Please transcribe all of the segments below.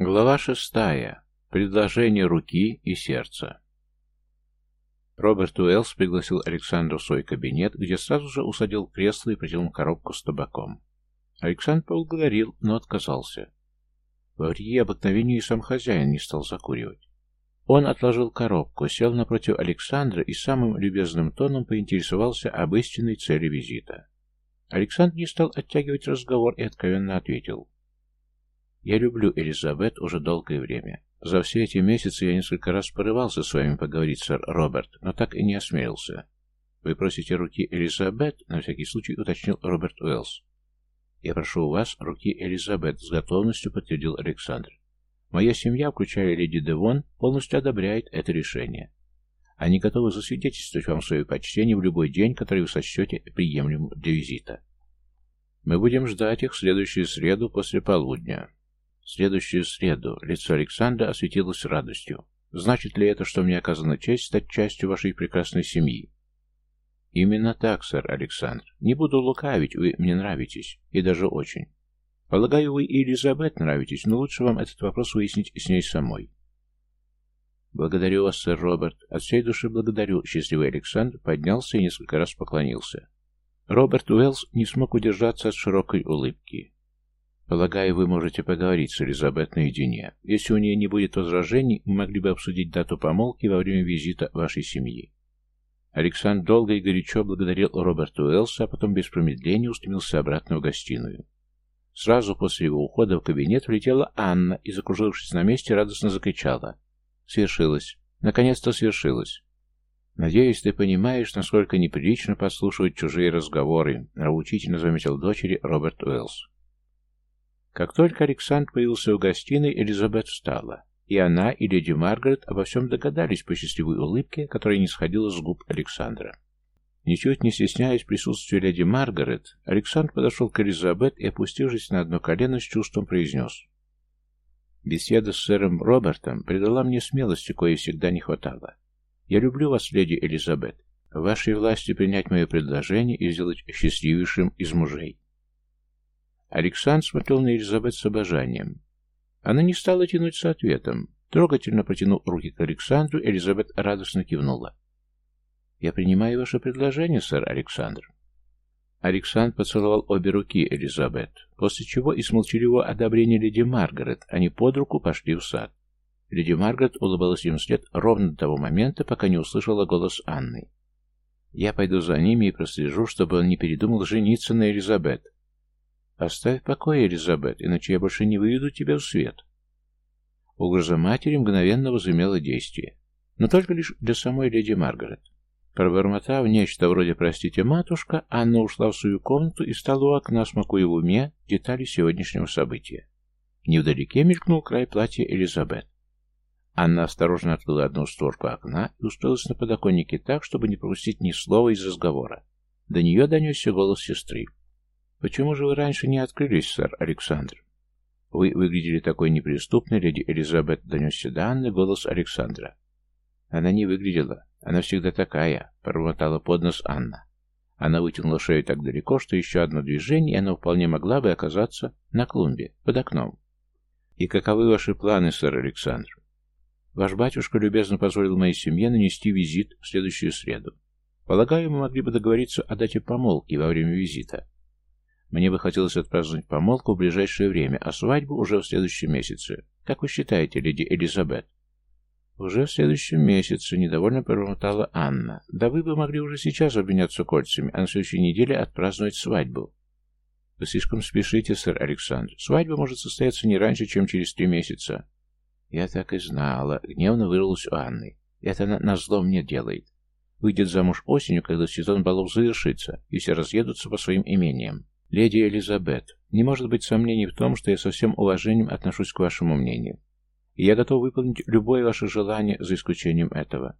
Глава шестая. Предложение руки и сердца. Роберт Уэллс пригласил Александра в свой кабинет, где сразу же усадил кресло и протянул коробку с табаком. Александр поблагодарил, но отказался. Вопреки обыкновению и сам хозяин не стал закуривать. Он отложил коробку, сел напротив Александра и самым любезным тоном поинтересовался об истинной цели визита. Александр не стал оттягивать разговор и откровенно ответил. Я люблю Элизабет уже долгое время. За все эти месяцы я несколько раз порывался с вами поговорить, сэр Роберт, но так и не осмелился. Вы просите руки Элизабет? На всякий случай уточнил Роберт Уэллс. Я прошу у вас руки Элизабет, с готовностью подтвердил Александр. Моя семья, включая леди Девон, полностью одобряет это решение. Они готовы засвидетельствовать вам свое почтение в любой день, который вы сочтете приемлемым для визита. Мы будем ждать их в следующую среду после полудня следующую среду лицо Александра осветилось радостью. Значит ли это, что мне оказана честь стать частью вашей прекрасной семьи? Именно так, сэр Александр. Не буду лукавить, вы мне нравитесь, и даже очень. Полагаю, вы и Элизабет нравитесь, но лучше вам этот вопрос выяснить с ней самой. Благодарю вас, сэр Роберт. От всей души благодарю. Счастливый Александр поднялся и несколько раз поклонился. Роберт Уэллс не смог удержаться от широкой улыбки. Полагаю, вы можете поговорить с Элизабет наедине. Если у нее не будет возражений, мы могли бы обсудить дату помолвки во время визита вашей семьи. Александр долго и горячо благодарил Роберта Уэллса, а потом без промедления устремился обратно в гостиную. Сразу после его ухода в кабинет влетела Анна и, закружившись на месте, радостно закричала. «Свершилось! Наконец-то свершилось!» «Надеюсь, ты понимаешь, насколько неприлично подслушивать чужие разговоры», — нравоучительно заметил дочери Роберт Уэллс. Как только Александр появился в гостиной, Элизабет встала. И она, и леди Маргарет обо всем догадались по счастливой улыбке, которая не сходила с губ Александра. Ничуть не стесняясь присутствия леди Маргарет, Александр подошел к Элизабет и, опустившись на одно колено, с чувством произнес. «Беседа с сэром Робертом придала мне смелости, кое всегда не хватало. Я люблю вас, леди Элизабет. Вашей власти принять мое предложение и сделать счастливейшим из мужей. Александр смотрел на Елизабет с обожанием. Она не стала тянуть с ответом. Трогательно протянув руки к Александру, Элизабет радостно кивнула. «Я принимаю ваше предложение, сэр Александр». Александр поцеловал обе руки Элизабет, после чего из молчаливого одобрения леди Маргарет они под руку пошли в сад. Леди Маргарет улыбалась им вслед ровно до того момента, пока не услышала голос Анны. «Я пойду за ними и прослежу, чтобы он не передумал жениться на Элизабет», «Оставь в покое, Элизабет, иначе я больше не выведу тебя в свет». Угроза матери мгновенно возымела действие, но только лишь для самой леди Маргарет. Пробормотав нечто вроде «простите, матушка», Анна ушла в свою комнату и стала у окна, смакуя в уме детали сегодняшнего события. Невдалеке мелькнул край платья Элизабет. Анна осторожно открыла одну створку окна и устроилась на подоконнике так, чтобы не пропустить ни слова из разговора. До нее донесся голос сестры. «Почему же вы раньше не открылись, сэр Александр?» «Вы выглядели такой неприступной, леди Элизабет», — донесся до Анны голос Александра. «Она не выглядела. Она всегда такая», — промотала под нос Анна. Она вытянула шею так далеко, что еще одно движение, и она вполне могла бы оказаться на клумбе, под окном. «И каковы ваши планы, сэр Александр?» «Ваш батюшка любезно позволил моей семье нанести визит в следующую среду. Полагаю, мы могли бы договориться о дате помолвки во время визита. Мне бы хотелось отпраздновать помолвку в ближайшее время, а свадьбу уже в следующем месяце. Как вы считаете, леди Элизабет? Уже в следующем месяце недовольно промотала Анна. Да вы бы могли уже сейчас обменяться кольцами, а на следующей неделе отпраздновать свадьбу. Вы слишком спешите, сэр Александр. Свадьба может состояться не раньше, чем через три месяца. Я так и знала. Гневно вырвалась у Анны. Это она назло мне делает. Выйдет замуж осенью, когда сезон балов завершится, и все разъедутся по своим имениям. «Леди Элизабет, не может быть сомнений в том, что я со всем уважением отношусь к вашему мнению. И я готов выполнить любое ваше желание, за исключением этого.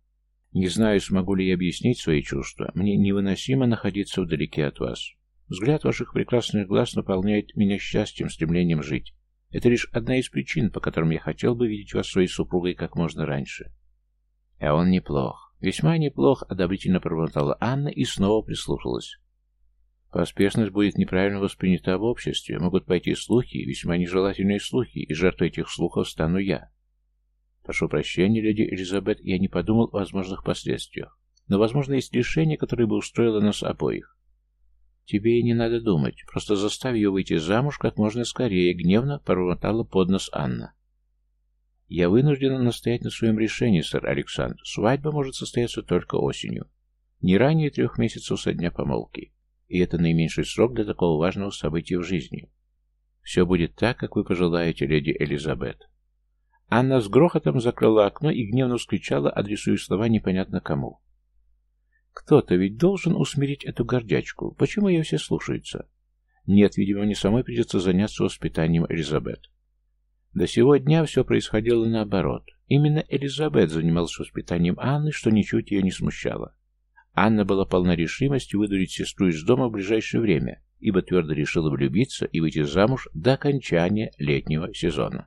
Не знаю, смогу ли я объяснить свои чувства. Мне невыносимо находиться вдалеке от вас. Взгляд ваших прекрасных глаз наполняет меня счастьем, стремлением жить. Это лишь одна из причин, по которым я хотел бы видеть вас своей супругой как можно раньше». «А он неплох. Весьма неплох», — одобрительно пробормотала Анна и снова прислушалась. Поспешность будет неправильно воспринята в обществе, могут пойти слухи, весьма нежелательные слухи, и жертвой этих слухов стану я. Прошу прощения, леди Элизабет, я не подумал о возможных последствиях. Но, возможно, есть решение, которое бы устроило нас обоих. Тебе и не надо думать, просто заставь ее выйти замуж как можно скорее, гневно пробормотала под нос Анна. Я вынуждена настоять на своем решении, сэр Александр. Свадьба может состояться только осенью. Не ранее трех месяцев со дня помолвки и это наименьший срок для такого важного события в жизни. Все будет так, как вы пожелаете, леди Элизабет. Анна с грохотом закрыла окно и гневно вскричала, адресуя слова непонятно кому. Кто-то ведь должен усмирить эту гордячку. Почему ее все слушаются? Нет, видимо, мне самой придется заняться воспитанием Элизабет. До сего дня все происходило наоборот. Именно Элизабет занималась воспитанием Анны, что ничуть ее не смущало. Анна была полна решимости выдурить сестру из дома в ближайшее время, ибо твердо решила влюбиться и выйти замуж до окончания летнего сезона.